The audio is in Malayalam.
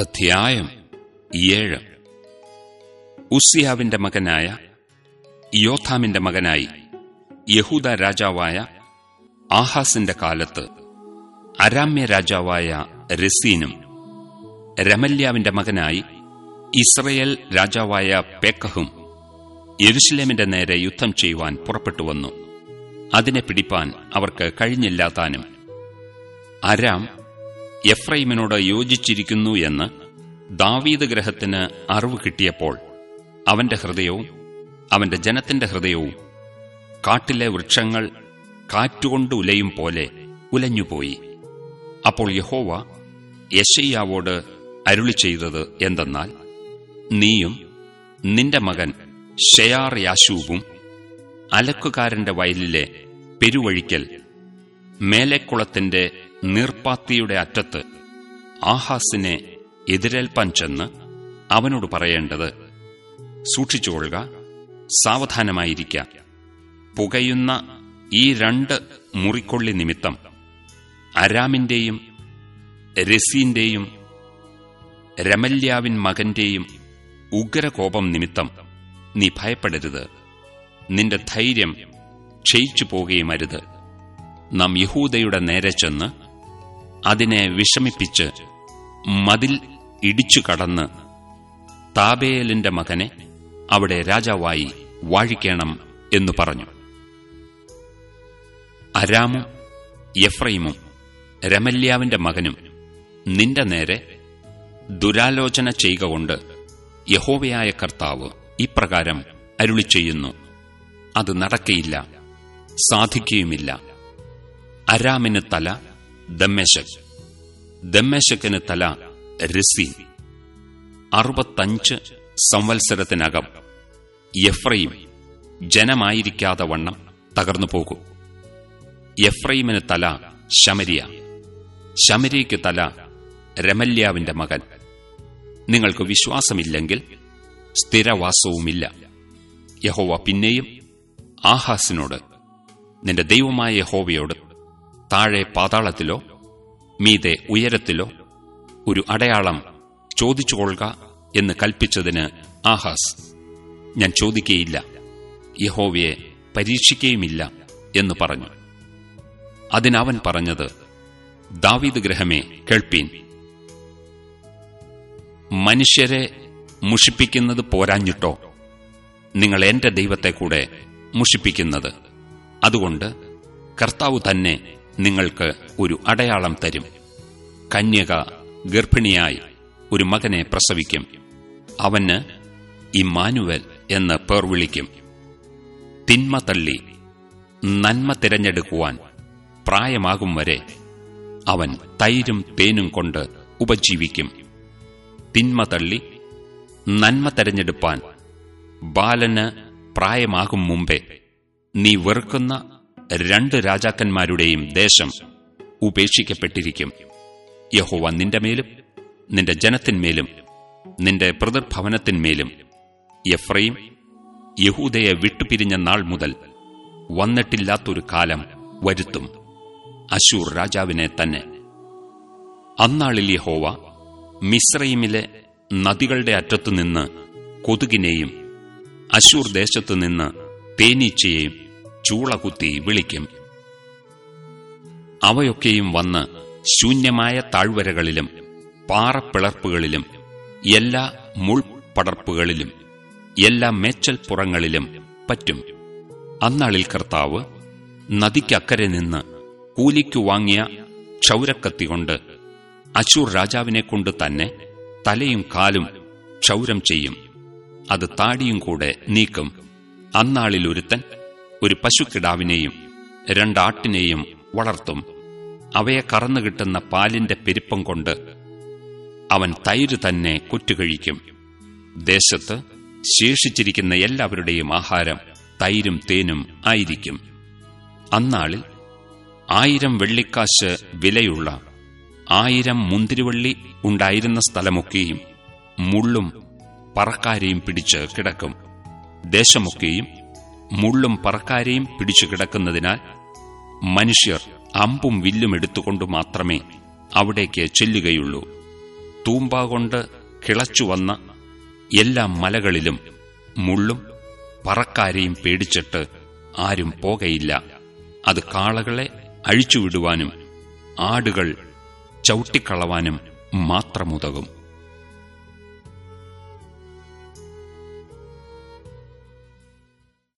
അധ്യായം ഏഴ്. ഉസ്സിയാവിന്റെ മകനായ യോഥാമിന്റെ മകനായി യഹൂദ രാജാവായ ആഹാസിന്റെ കാലത്ത് അരാമ്യ രാജാവായ രസീനും രമല്യാവിന്റെ മകനായി ഇസ്രയേൽ രാജാവായ പേക്കഹും യെരുഷലേമിന്റെ നേരെ യുദ്ധം ചെയ്യുവാൻ പുറപ്പെട്ടു വന്നു. അതിനെ പിടിപ്പാൻ അവർക്ക് കഴിഞ്ഞില്ലാതാനും അരാം എഫ്രൈമിനോട് യോജിച്ചിരിക്കുന്നു എന്ന് ദാവീദ് ഗ്രഹത്തിന് അറിവ് കിട്ടിയപ്പോൾ അവന്റെ ഹൃദയവും അവന്റെ ജനത്തിന്റെ ഹൃദയവും കാട്ടിലെ വൃക്ഷങ്ങൾ കാറ്റുകൊണ്ട് ഉലയും പോലെ ഉലഞ്ഞുപോയി. അപ്പോൾ യഹോവ യശയ്യാവോട് അരുളി ചെയ്തത് എന്തെന്നാൽ നീയും നിന്റെ മകൻ ഷെയാർ യാശൂബും അലക്കുകാരന്റെ വയലിലെ പെരുവഴിക്കൽ മേലെക്കുളത്തിന്റെ നീർപ്പാത്തിയുടെ അറ്റത്ത് ആഹാസിനെ എതിരേൽപ്പാൻ ചെന്ന് അവനോട് പറയേണ്ടത് സൂക്ഷിച്ചുകൊള്ളുക സാവധാനമായിരിക്ക. പുകയുന്ന ഈ രണ്ട് മുറിക്കൊള്ളി നിമിത്തം അരാമിന്റെയും രസീന്റെയും രമല്യാവിൻ മകന്റെയും ഉഗ്രകോപം നിമിത്തം നീ ഭയപ്പെടരുത്. നിന്റെ ധൈര്യം ക്ഷയിച്ചു പോകുകയുമരുത് നാം യഹൂദയുടെ നേരെ ചെന്ന് അതിനെ വിഷമിപ്പിച്ച് മതിൽ ഇടിച്ചു കടന്ന് താബേലിന്റെ മകനെ അവിടെ രാജാവായി വാഴിക്കണം എന്നു പറഞ്ഞു. അരാമും എഫ്രൈമും രമല്യാവിന്റെ മകനും നിന്റെ നേരെ ദുരാലോചന ചെയ്യുക കൊണ്ട് യഹോവയായ കർത്താവ് ഇപ്രകാരം അരുളി ചെയ്യുന്നു. അത് നടക്കയില്ല സാധിക്കുകയുമില്ല. അരാമിന് തല ദമ്മേശക്. ദമ്മേശക്കിന് തല രസീൻ അറുപത്തഞ്ച് സംവത്സരത്തിനകം എഫ്രൈം ജനമായിരിക്കാതെ വണ്ണം തകർന്നു പോകും. എഫ്രൈമിന് തല ശമരിയ. ശമരിക്ക് തല രമല്യാവിന്റെ മകൻ. നിങ്ങൾക്ക് വിശ്വാസമില്ലെങ്കിൽ സ്ഥിരവാസവുമില്ല. യഹോവ പിന്നെയും ആഹാസിനോട് നിന്റെ ദൈവമായ യഹോവയോട് താഴെ പാതാളത്തിലോ മീതെ ഉയരത്തിലോ ഒരു അടയാളം ചോദിച്ചുകൊള്ളുക എന്ന് കൽപ്പിച്ചതിന് ആഹാസ് ഞാൻ ചോദിക്കുകയില്ല യഹോവയെ പരീക്ഷിക്കുകയുമില്ല എന്ന് പറഞ്ഞു. അതിനവൻ പറഞ്ഞത് ദാവീദ് ഗ്രഹമേ കേൾപ്പീൻ. മനുഷ്യരെ മുഷിപ്പിക്കുന്നത് പോരാഞ്ഞിട്ടോ? നിങ്ങൾ എന്റെ ദൈവത്തെ കൂടെ മുഷിപ്പിക്കുന്നത്. അതുകൊണ്ട് കർത്താവ് തന്നെ നിങ്ങൾക്ക് ഒരു അടയാളം തരും. കന്യക ഗർഭിണിയായി ഒരു മകനെ പ്രസവിക്കും. അവന് ഇമ്മാനുവൽ എന്ന് പേർ വിളിക്കും. തിന്മ തള്ളി നന്മ തിരഞ്ഞെടുക്കുവാൻ പ്രായമാകും വരെ അവൻ തൈരും തേനും കൊണ്ട് ഉപജീവിക്കും. തിന്മ തള്ളി നന്മ തെരഞ്ഞെടുപ്പാൻ ബാലന് പ്രായമാകും മുമ്പേ നീ വെറുക്കുന്ന രണ്ട് രാജാക്കന്മാരുടെയും ദേശം ഉപേക്ഷിക്കപ്പെട്ടിരിക്കും. യഹോവ നിന്റെ മേലും നിന്റെ ജനത്തിന്മേലും നിന്റെ പ്രതിർഭവനത്തിന്മേലും എഫ്രൈം യഹൂദയെ വിട്ടുപിരിഞ്ഞ നാൾ മുതൽ വന്നിട്ടില്ലാത്തൊരു കാലം വരുത്തും. അശൂർ രാജാവിനെ തന്നെ. അന്നാളിൽ യഹോവ മിശ്രൈമിലെ നദികളുടെ അറ്റത്തുനിന്ന് കൊതുകിനെയും അശൂർ ദേശത്തുനിന്ന് തേനീച്ചയെയും ചൂളകുത്തി വിളിക്കും. അവയൊക്കെയും വന്ന് ശൂന്യമായ താഴ്വരകളിലും പാറപ്പിളർപ്പുകളിലും എല്ലാ മുൾപടർപ്പുകളിലും എല്ലാ മേച്ചൽപ്പുറങ്ങളിലും പറ്റും. അന്നാളിൽ കർത്താവ് നദിക്കക്കരെ നിന്ന് കൂലിക്കു വാങ്ങിയ ക്ഷൗരക്കത്തികൊണ്ട് അശൂർ രാജാവിനെക്കൊണ്ട് തന്നെ തലയും കാലും ക്ഷൗരം ചെയ്യും. അത് താടിയും കൂടെ നീക്കും. അന്നാളിൽ ഒരുത്തൻ ഒരു പശുക്കിടാവിനെയും രണ്ടാട്ടിനെയും വളർത്തും. അവയെ കറന്നു കിട്ടുന്ന പാലിന്റെ പെരുപ്പം കൊണ്ട് അവൻ തൈര് തന്നെ കുറ്റുകഴിക്കും. ദേശത്ത് ശേഷിച്ചിരിക്കുന്ന എല്ലാവരുടെയും ആഹാരം തൈരും തേനും ആയിരിക്കും. അന്നാളിൽ ആയിരം വെള്ളിക്കാശ് വിലയുള്ള ആയിരം മുന്തിരിവള്ളി ഉണ്ടായിരുന്ന സ്ഥലമൊക്കെയും മുള്ളും പറക്കാരെയും പിടിച്ച് കിടക്കും. ദേശമൊക്കെയും മുള്ളും പറക്കാരെയും പിടിച്ചു കിടക്കുന്നതിനാൽ മനുഷ്യർ അമ്പും വില്ലും എടുത്തുകൊണ്ട് മാത്രമേ അവിടേക്ക് ചെല്ലുകയുള്ളൂ. തൂമ്പ കൊണ്ട് കിളച്ചുവന്ന എല്ലാ മലകളിലും മുള്ളും പറക്കാരെയും പേടിച്ചിട്ട് ആരും പോകയില്ല. അത് കാളകളെ അഴിച്ചുവിടുവാനും ആടുകൾ ചവിട്ടിക്കളവാനും മാത്രമുതകും